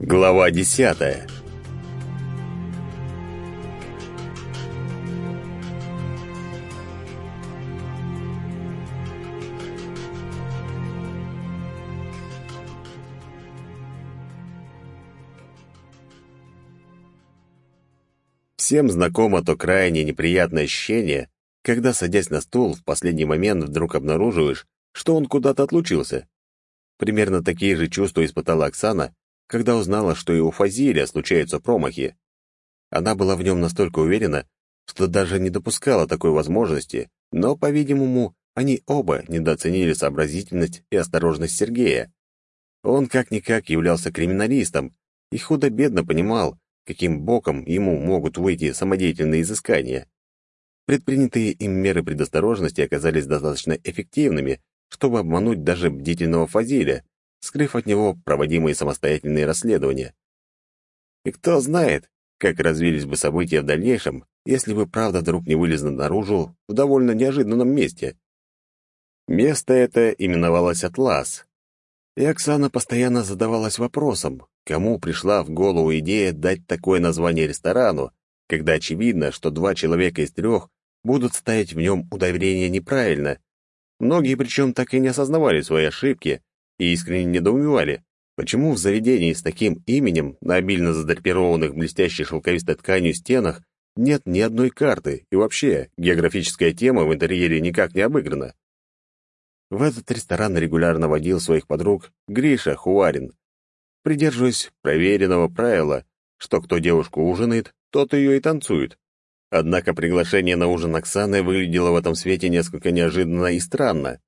Глава десятая Всем знакомо то крайне неприятное ощущение, когда, садясь на стул, в последний момент вдруг обнаруживаешь, что он куда-то отлучился. Примерно такие же чувства испытала Оксана, когда узнала, что и у Фазиля случаются промахи. Она была в нем настолько уверена, что даже не допускала такой возможности, но, по-видимому, они оба недооценили сообразительность и осторожность Сергея. Он как-никак являлся криминалистом и худо-бедно понимал, каким боком ему могут выйти самодеятельные изыскания. Предпринятые им меры предосторожности оказались достаточно эффективными, чтобы обмануть даже бдительного Фазиля, скрыв от него проводимые самостоятельные расследования. И кто знает, как развились бы события в дальнейшем, если бы правда вдруг не вылезла наружу в довольно неожиданном месте. Место это именовалось Атлас, и Оксана постоянно задавалась вопросом, кому пришла в голову идея дать такое название ресторану, когда очевидно, что два человека из трех будут ставить в нем удовление неправильно. Многие причем так и не осознавали свои ошибки и искренне недоумевали, почему в заведении с таким именем на обильно задрапированных блестящей шелковистой тканью стенах нет ни одной карты, и вообще географическая тема в интерьере никак не обыграна. В этот ресторан регулярно водил своих подруг Гриша Хуарин, придерживаясь проверенного правила, что кто девушку ужинает, тот ее и танцует. Однако приглашение на ужин Оксаны выглядело в этом свете несколько неожиданно и странно.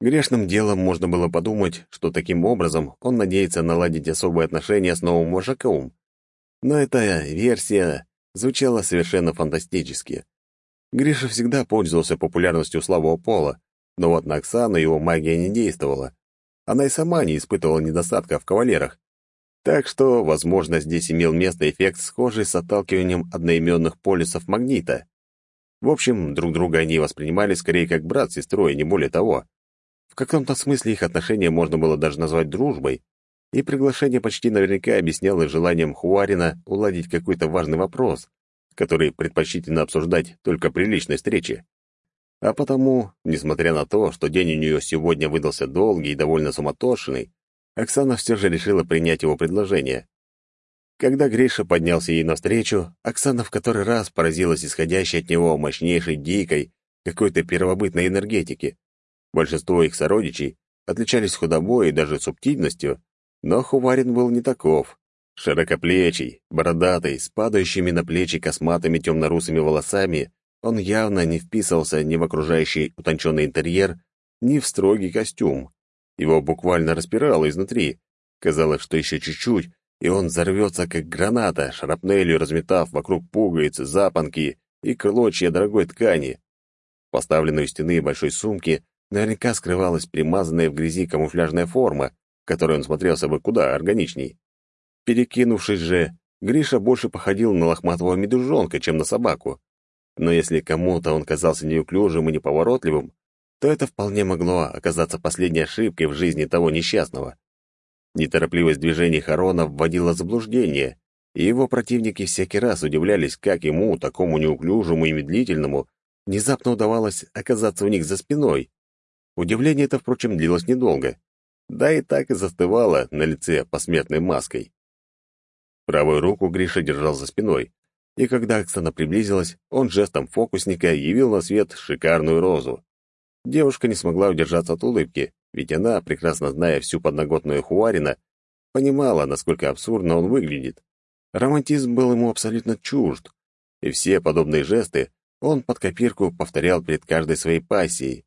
Грешным делом можно было подумать, что таким образом он надеется наладить особые отношения с новым вожаком. Но эта версия звучала совершенно фантастически. Гриша всегда пользовался популярностью слабого пола, но вот на Оксану его магия не действовала. Она и сама не испытывала недостатка в кавалерах. Так что, возможно, здесь имел место эффект, схожий с отталкиванием одноименных полюсов магнита. В общем, друг друга они воспринимали скорее как брат с сестрой, не более того. Каком-то смысле их отношения можно было даже назвать дружбой, и приглашение почти наверняка объяснялось желанием Хуарина уладить какой-то важный вопрос, который предпочтительно обсуждать только при личной встрече. А потому, несмотря на то, что день у нее сегодня выдался долгий и довольно суматошный, Оксана все же решила принять его предложение. Когда Гриша поднялся ей навстречу, Оксана в который раз поразилась исходящей от него мощнейшей дикой, какой-то первобытной энергетики. Большинство их сородичей отличались худобой и даже субтильностью, но Хуварин был не таков. Широкоплечий, бородатый, с падающими на плечи косматыми темно-русыми волосами, он явно не вписывался ни в окружающий утонченный интерьер, ни в строгий костюм. Его буквально распирало изнутри. Казалось, что еще чуть-чуть, и он взорвется, как граната, шрапнелью разметав вокруг пуговицы, запонки и клочья дорогой ткани. Поставленной у стены большой сумки наверняка скрывалась примазанная в грязи камуфляжная форма, в которой он смотрелся бы куда органичней. Перекинувшись же, Гриша больше походил на лохматого медвежонка, чем на собаку. Но если кому-то он казался неуклюжим и неповоротливым, то это вполне могло оказаться последней ошибкой в жизни того несчастного. Неторопливость движений Харона вводила заблуждение, и его противники всякий раз удивлялись, как ему, такому неуклюжему и медлительному, внезапно удавалось оказаться у них за спиной. Удивление это, впрочем, длилось недолго, да и так и застывало на лице посмертной маской. Правую руку Гриша держал за спиной, и когда Оксана приблизилась, он жестом фокусника явил на свет шикарную розу. Девушка не смогла удержаться от улыбки, ведь она, прекрасно зная всю подноготную Хуарина, понимала, насколько абсурдно он выглядит. Романтизм был ему абсолютно чужд, и все подобные жесты он под копирку повторял перед каждой своей пассией.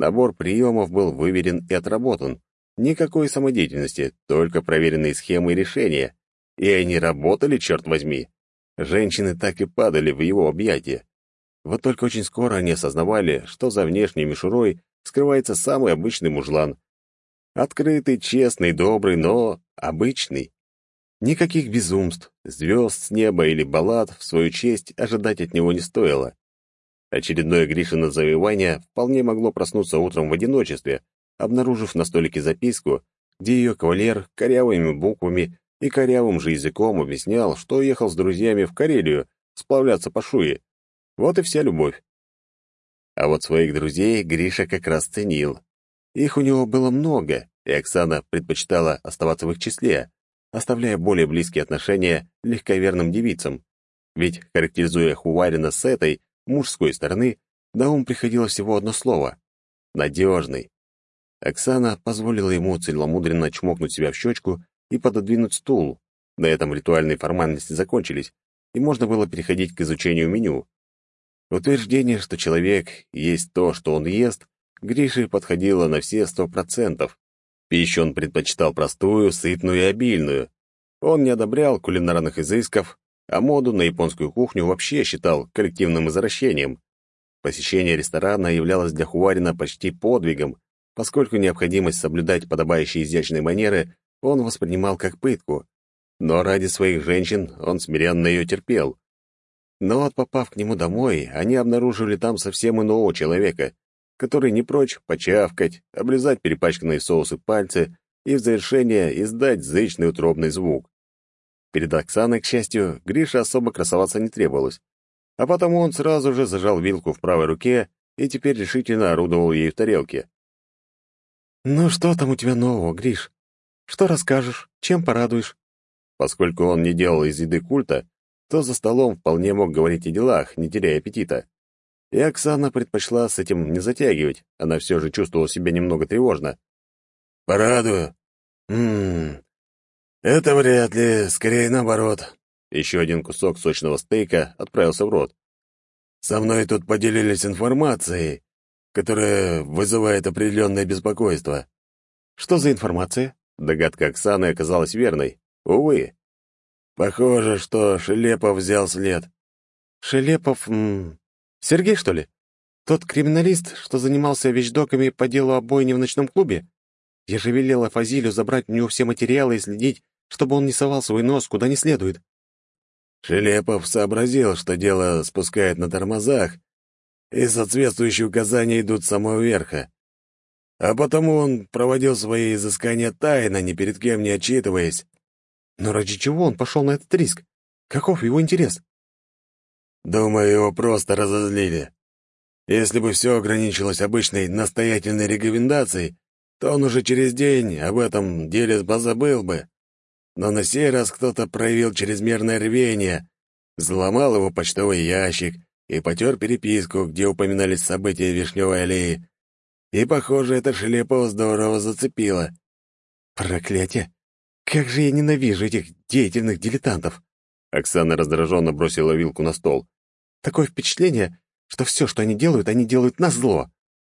Набор приемов был выверен и отработан. Никакой самодеятельности, только проверенные схемы и решения. И они работали, черт возьми. Женщины так и падали в его объятия. Вот только очень скоро они осознавали, что за внешней мишурой скрывается самый обычный мужлан. Открытый, честный, добрый, но обычный. Никаких безумств, звезд с неба или баллад в свою честь ожидать от него не стоило. Очередное Гришино завоевание вполне могло проснуться утром в одиночестве, обнаружив на столике записку, где ее кавалер корявыми буквами и корявым же языком объяснял, что ехал с друзьями в Карелию сплавляться по шуе. Вот и вся любовь. А вот своих друзей Гриша как раз ценил. Их у него было много, и Оксана предпочитала оставаться в их числе, оставляя более близкие отношения легковерным девицам. Ведь, характеризуя Хуварина с этой, мужской стороны, на ум приходило всего одно слово — надежный. Оксана позволила ему целомудренно чмокнуть себя в щечку и пододвинуть стул. На этом ритуальные формальности закончились, и можно было переходить к изучению меню. Утверждение, что человек есть то, что он ест, Грише подходило на все сто процентов. Пищу он предпочитал простую, сытную и обильную. Он не одобрял кулинарных изысков, а моду на японскую кухню вообще считал коллективным извращением. Посещение ресторана являлось для Хуарина почти подвигом, поскольку необходимость соблюдать подобающие изящные манеры он воспринимал как пытку. Но ради своих женщин он смиренно ее терпел. Но вот попав к нему домой, они обнаружили там совсем иного человека, который не прочь почавкать, облизать перепачканные соусы пальцы и в завершение издать зычный утробный звук. Перед Оксаной, к счастью, Гриша особо красоваться не требовалось, а потому он сразу же зажал вилку в правой руке и теперь решительно орудовал ей в тарелке. «Ну что там у тебя нового, Гриш? Что расскажешь? Чем порадуешь?» Поскольку он не делал из еды культа, то за столом вполне мог говорить о делах, не теряя аппетита. И Оксана предпочла с этим не затягивать, она все же чувствовала себя немного тревожно. «Порадую? Ммм, это вряд ли, скорее наоборот». Еще один кусок сочного стейка отправился в рот. «Со мной тут поделились информацией, которая вызывает определенное беспокойство». «Что за информация?» Догадка Оксаны оказалась верной. Увы. Похоже, что Шелепов взял след. Шелепов... М Сергей, что ли? Тот криминалист, что занимался вещдоками по делу о бойне в ночном клубе? Я же велела Фазилю забрать у него все материалы и следить, чтобы он не совал свой нос куда не следует. Шелепов сообразил, что дело спускает на тормозах, и соответствующие указания идут с самого верха. А потому он проводил свои изыскания тайно, ни перед кем не отчитываясь. Но ради чего он пошел на этот риск? Каков его интерес? Думаю, его просто разозлили. Если бы все ограничилось обычной настоятельной рекомендацией, то он уже через день об этом деле позабыл бы. Но на сей раз кто-то проявил чрезмерное рвение, взломал его почтовый ящик и потер переписку, где упоминались события Вишневой аллеи. И, похоже, это Шлепова здорово зацепило. Проклятие! Как же я ненавижу этих деятельных дилетантов!» Оксана раздраженно бросила вилку на стол. «Такое впечатление, что все, что они делают, они делают на зло.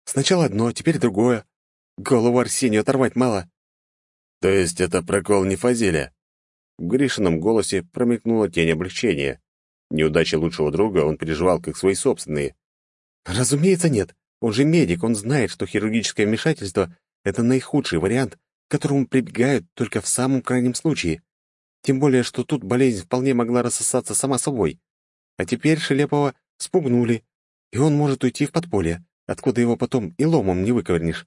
Сначала одно, теперь другое. Голову Арсению оторвать мало». «То есть это прокол не Фазиля?» В Гришином голосе промелькнула тень облегчения. Неудачи лучшего друга он переживал как свои собственные. «Разумеется, нет. Он же медик, он знает, что хирургическое вмешательство — это наихудший вариант, к которому прибегают только в самом крайнем случае. Тем более, что тут болезнь вполне могла рассосаться сама собой. А теперь Шелепова спугнули, и он может уйти в подполье, откуда его потом и ломом не выковырнешь.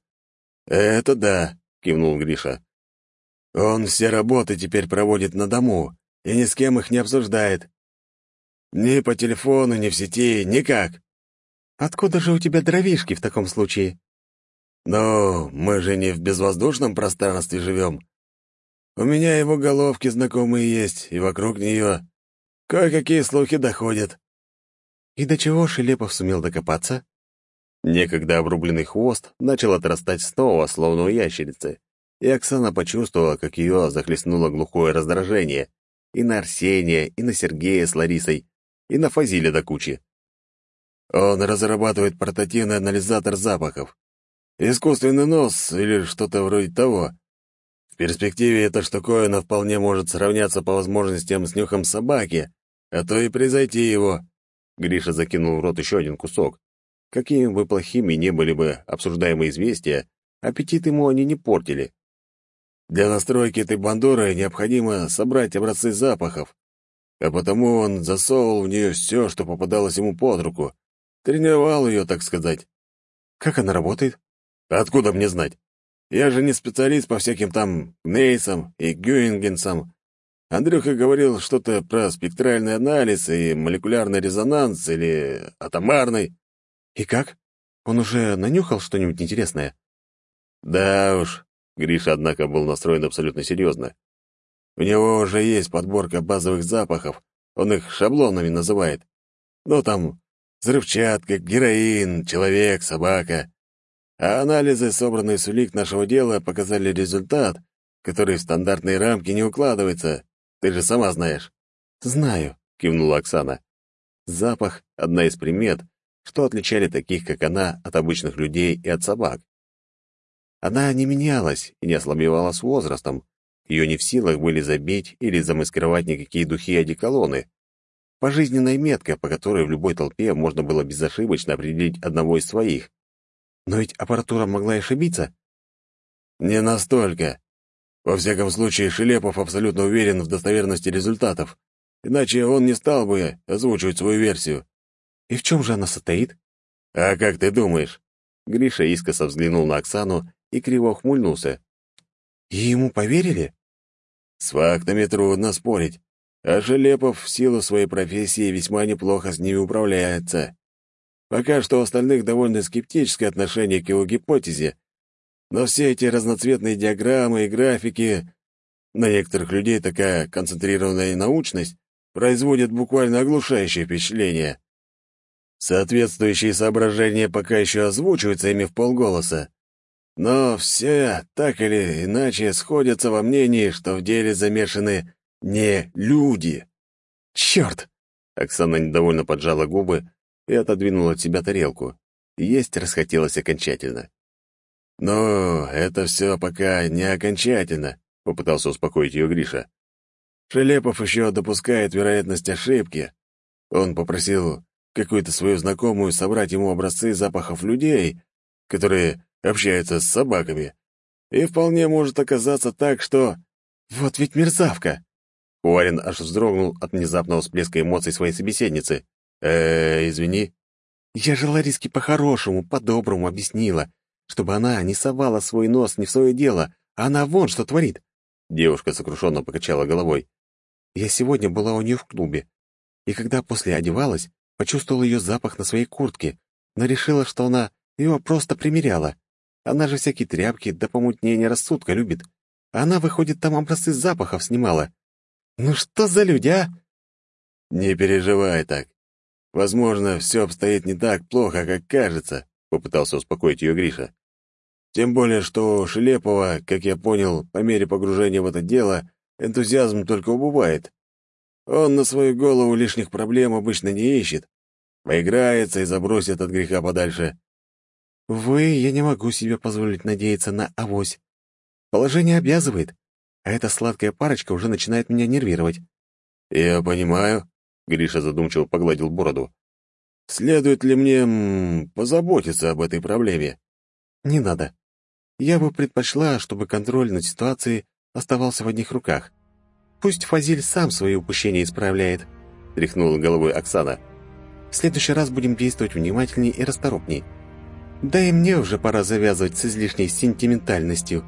«Это да», — кивнул Гриша. «Он все работы теперь проводит на дому и ни с кем их не обсуждает. Ни по телефону, ни в сети, никак». «Откуда же у тебя дровишки в таком случае?» «Ну, мы же не в безвоздушном пространстве живем. У меня его головки знакомые есть, и вокруг нее кое-какие слухи доходят». «И до чего Шелепов сумел докопаться?» Некогда обрубленный хвост начал отрастать снова, словно у ящерицы, и Оксана почувствовала, как ее захлестнуло глухое раздражение. И на Арсения, и на Сергея с Ларисой, и на Фазиля до кучи. Он разрабатывает портативный анализатор запахов. Искусственный нос или что-то вроде того. В перспективе эта штуковина вполне может сравняться по возможностям с нюхом собаки, а то и превзойти его. Гриша закинул в рот еще один кусок. Какими бы плохими не были бы обсуждаемые известия, аппетит ему они не портили. Для настройки этой бандуры необходимо собрать образцы запахов, а потому он засовывал в нее все, что попадалось ему под руку. Тренировал ее, так сказать. Как она работает? Откуда мне знать? Я же не специалист по всяким там Нейсам и Гюингенсам. Андрюха говорил что-то про спектральный анализ и молекулярный резонанс или атомарный. И как? Он уже нанюхал что-нибудь интересное? Да уж, Гриша, однако, был настроен абсолютно серьезно. У него уже есть подборка базовых запахов, он их шаблонами называет. Ну, там, взрывчатка, героин, человек, собака. А анализы, собранные с улик нашего дела, показали результат, который в стандартные рамки не укладывается. Ты же сама знаешь». «Знаю», — кивнула Оксана. Запах — одна из примет, что отличали таких, как она, от обычных людей и от собак. Она не менялась и не ослабевала с возрастом. Ее не в силах были забить или замаскировать никакие духи и одеколоны. Пожизненная метка, по которой в любой толпе можно было безошибочно определить одного из своих. Но ведь аппаратура могла и ошибиться. «Не настолько. Во всяком случае, Шелепов абсолютно уверен в достоверности результатов, иначе он не стал бы озвучивать свою версию. И в чем же она состоит? А как ты думаешь? Гриша искоса взглянул на Оксану и криво ухмыльнулся. И ему поверили? С фактами трудно спорить, а Шелепов в силу своей профессии весьма неплохо с ними управляется. Пока что у остальных довольно скептическое отношение к его гипотезе, но все эти разноцветные диаграммы и графики, на некоторых людей такая концентрированная научность производит буквально оглушающее впечатление. Соответствующие соображения пока еще озвучиваются ими в полголоса. Но все, так или иначе, сходятся во мнении, что в деле замешаны не люди. «Черт!» — Оксана недовольно поджала губы и отодвинула от себя тарелку. Есть расхотелось окончательно. «Ну, это все пока не окончательно», — попытался успокоить ее Гриша. «Шелепов еще допускает вероятность ошибки. Он попросил какую-то свою знакомую собрать ему образцы запахов людей, которые общаются с собаками. И вполне может оказаться так, что... Вот ведь мерзавка!» Уарин аж вздрогнул от внезапного всплеска эмоций своей собеседницы. э извини». «Я же Лариске по-хорошему, по-доброму объяснила, чтобы она не совала свой нос не в свое дело, а она вон что творит. Девушка сокрушенно покачала головой. Я сегодня была у нее в клубе, и когда после одевалась, почувствовала ее запах на своей куртке, но решила, что она его просто примеряла. Она же всякие тряпки до помутнения рассудка любит. она, выходит, там образцы запахов снимала. Ну что за люди, а? Не переживай так. Возможно, все обстоит не так плохо, как кажется попытался успокоить ее Гриша. Тем более, что Шелепова, как я понял, по мере погружения в это дело, энтузиазм только убывает. Он на свою голову лишних проблем обычно не ищет. Поиграется и забросит от греха подальше. Вы, я не могу себе позволить надеяться на авось. Положение обязывает, а эта сладкая парочка уже начинает меня нервировать. Я понимаю, — Гриша задумчиво погладил бороду. Следует ли мне позаботиться об этой проблеме? Не надо. Я бы предпочла, чтобы контроль над ситуацией оставался в одних руках. Пусть Фазиль сам свои упущения исправляет, тряхнула головой Оксана. В следующий раз будем действовать внимательнее и расторопнее. Да и мне уже пора завязывать с излишней сентиментальностью.